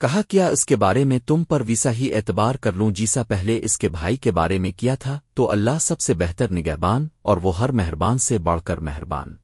کہا، کیا اس کے بارے میں تم پر ویسا ہی اعتبار کر لوں جیسا پہلے اس کے بھائی کے بارے میں کیا تھا؟ تو اللہ سب سے بہتر نگہبان اور وہ ہر مہربان سے بڑھ کر مہربان۔